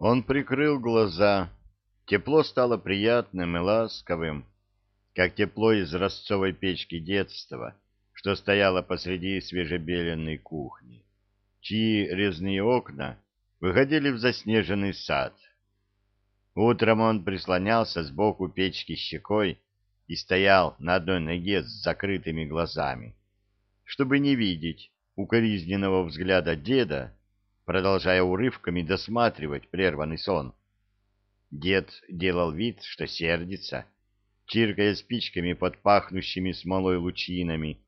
Он прикрыл глаза. Тепло стало приятным и ласковым, как тепло из ростцовой печки детства, что стояло посреди свежебеленной кухни, чьи резные окна выходили в заснеженный сад. Утром он прислонялся сбоку печки щекой и стоял на одной ноге с закрытыми глазами, чтобы не видеть укоризненного взгляда деда, продолжая урывками досматривать прерванный сон. Дед делал вид, что сердится, чиркая спичками под пахнущими смолой лучинами,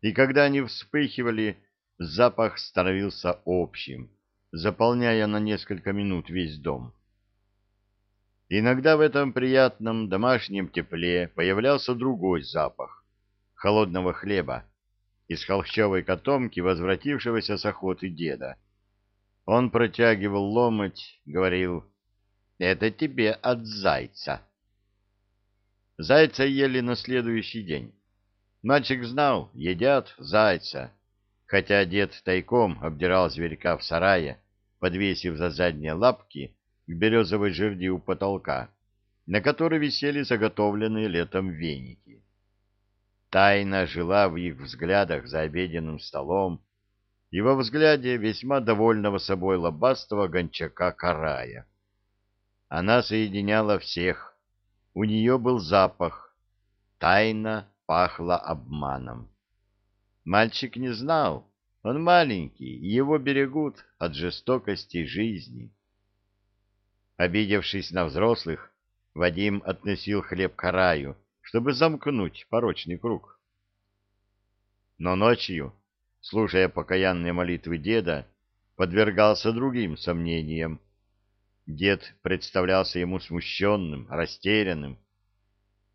и когда они вспыхивали, запах становился общим, заполняя на несколько минут весь дом. Иногда в этом приятном домашнем тепле появлялся другой запах — холодного хлеба из холщовой котомки возвратившегося с охоты деда. Он протягивал ломоть, говорил, «Это тебе от зайца». Зайца ели на следующий день. Мальчик знал, едят зайца, хотя дед тайком обдирал зверька в сарае, подвесив за задние лапки к березовой жерди у потолка, на которой висели заготовленные летом веники. Тайна жила в их взглядах за обеденным столом и во взгляде весьма довольного собой лобастого гончака Карая. Она соединяла всех. У нее был запах. Тайна пахла обманом. Мальчик не знал. Он маленький, его берегут от жестокости жизни. Обидевшись на взрослых, Вадим относил хлеб к раю, чтобы замкнуть порочный круг. Но ночью, слушая покаянные молитвы деда, подвергался другим сомнениям. Дед представлялся ему смущенным, растерянным.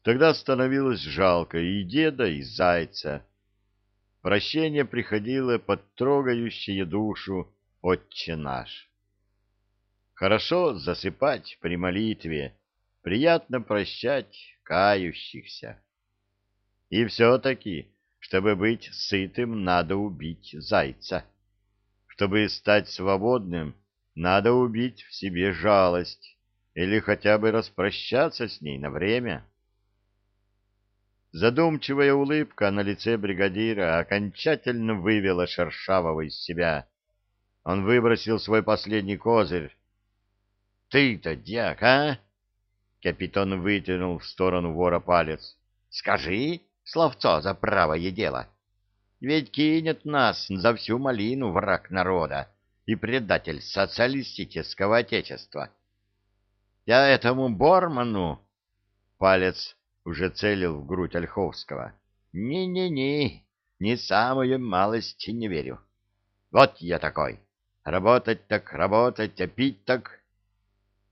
Тогда становилось жалко и деда, и зайца. Прощение приходило под трогающее душу «Отче наш». Хорошо засыпать при молитве, приятно прощать кающихся. И все-таки, чтобы быть сытым, надо убить зайца. Чтобы стать свободным, надо убить в себе жалость или хотя бы распрощаться с ней на время. Задумчивая улыбка на лице бригадира окончательно вывела Шершавого из себя. Он выбросил свой последний козырь, ты-то, дьяк, а? Капитан вытянул в сторону вора палец. Скажи, словцо за правое дело. Ведь кинет нас за всю малину враг народа и предатель социалистического отечества. Я этому Борману... Палец уже целил в грудь Ольховского. «Не-не-не, ни самую малость не верю. Вот я такой. Работать так работать, а пить так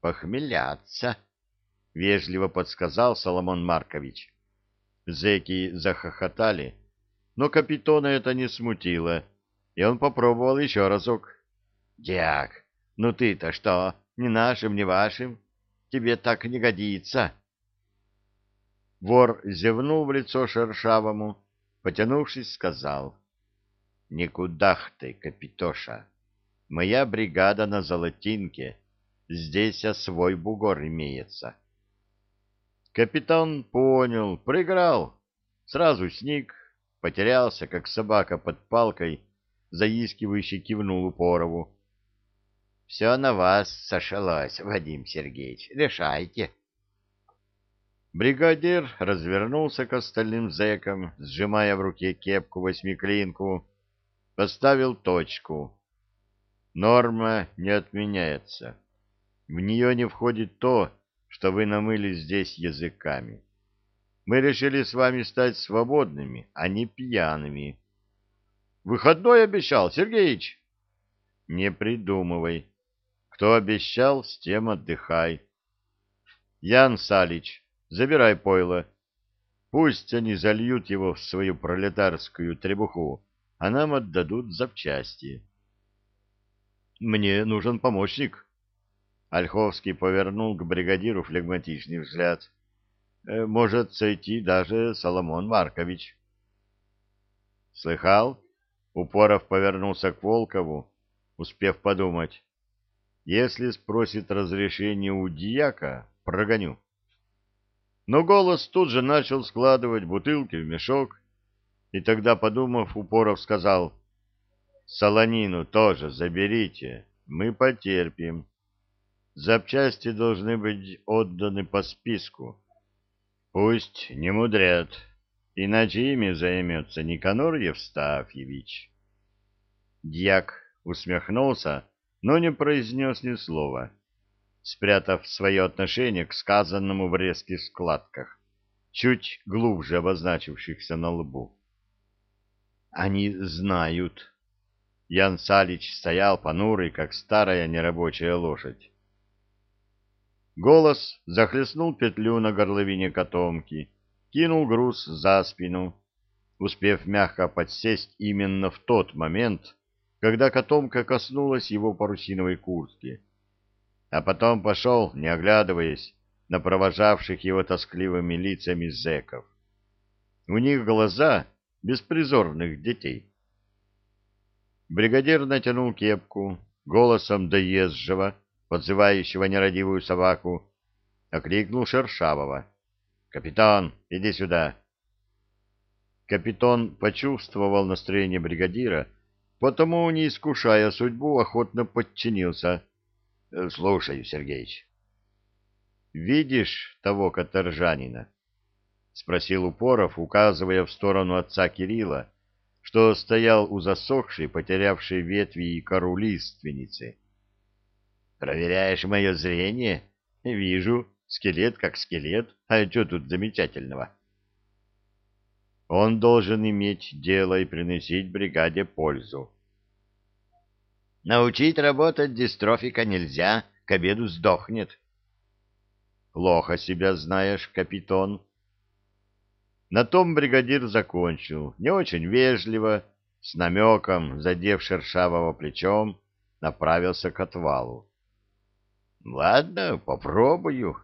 похмеляться, — вежливо подсказал Соломон Маркович. Зеки захохотали, но капитона это не смутило, и он попробовал еще разок. — Дяк, ну ты-то что, ни нашим, ни вашим? Тебе так не годится. Вор зевнул в лицо шершавому, потянувшись, сказал. — Никуда ты, капитоша. Моя бригада на Золотинке — Здесь а свой бугор имеется. Капитан понял, проиграл. Сразу сник, потерялся, как собака под палкой, заискивающе кивнул Упорову. — Все на вас сошлось, Вадим Сергеевич. Решайте. Бригадир развернулся к остальным зэкам, сжимая в руке кепку-восьмиклинку, поставил точку. Норма не отменяется. В нее не входит то, что вы намыли здесь языками. Мы решили с вами стать свободными, а не пьяными. Выходной обещал, Сергеич? Не придумывай. Кто обещал, с тем отдыхай. Ян Салич, забирай пойло. Пусть они зальют его в свою пролетарскую требуху, а нам отдадут запчасти. Мне нужен помощник, Ольховский повернул к бригадиру флегматичный взгляд. «Э, «Может сойти даже Соломон Маркович». «Слыхал?» Упоров повернулся к Волкову, успев подумать. Если спросит разрешение у дьяка, прогоню. Но голос тут же начал складывать бутылки в мешок, и тогда, подумав, Упоров сказал, «Солонину тоже заберите, мы потерпим. Запчасти должны быть отданы по списку. Пусть не мудрят, иначе ими займется Никанор Евстафьевич». Дьяк усмехнулся, но не произнес ни слова спрятав свое отношение к сказанному в резких складках, чуть глубже обозначившихся на лбу. «Они знают». Ян Салич стоял понурый, как старая нерабочая лошадь. Голос захлестнул петлю на горловине котомки, кинул груз за спину, успев мягко подсесть именно в тот момент, когда котомка коснулась его парусиновой куртки а потом пошел, не оглядываясь, на провожавших его тоскливыми лицами зэков. У них глаза беспризорных детей. Бригадир натянул кепку, голосом доезжего, подзывающего нерадивую собаку, окликнул Шершавого. «Капитан, иди сюда!» Капитан почувствовал настроение бригадира, потому, не искушая судьбу, охотно подчинился — Э, — Слушаю, Сергеич. — Видишь того каторжанина? — спросил Упоров, указывая в сторону отца Кирилла, что стоял у засохшей, потерявшей ветви и кору лиственницы. — Проверяешь мое зрение? — Вижу. Скелет как скелет. А что тут замечательного? — Он должен иметь дело и приносить бригаде пользу. Научить работать дистрофика нельзя, к обеду сдохнет. Плохо себя знаешь, капитан. На том бригадир закончил, не очень вежливо, с намеком, задев шершавого плечом, направился к отвалу. — Ладно, попробую.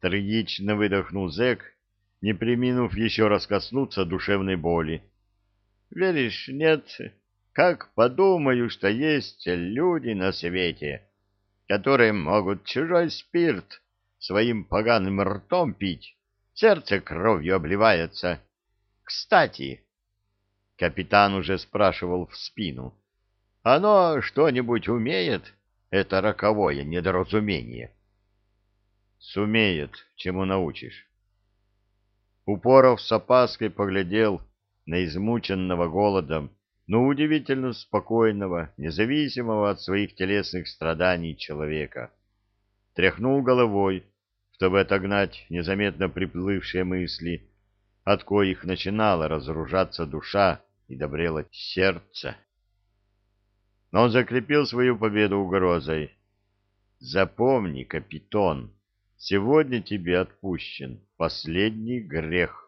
Трагично выдохнул зэк, не приминув еще раз коснуться душевной боли. — Веришь, нет, как подумаю, что есть люди на свете, которые могут чужой спирт своим поганым ртом пить, сердце кровью обливается. Кстати, капитан уже спрашивал в спину, оно что-нибудь умеет? Это роковое недоразумение. Сумеет, чему научишь. Упоров с опаской поглядел на измученного голодом но удивительно спокойного, независимого от своих телесных страданий человека. Тряхнул головой, чтобы отогнать незаметно приплывшие мысли, от коих начинала разоружаться душа и добрело сердце. Но он закрепил свою победу угрозой. «Запомни, капитан, сегодня тебе отпущен последний грех».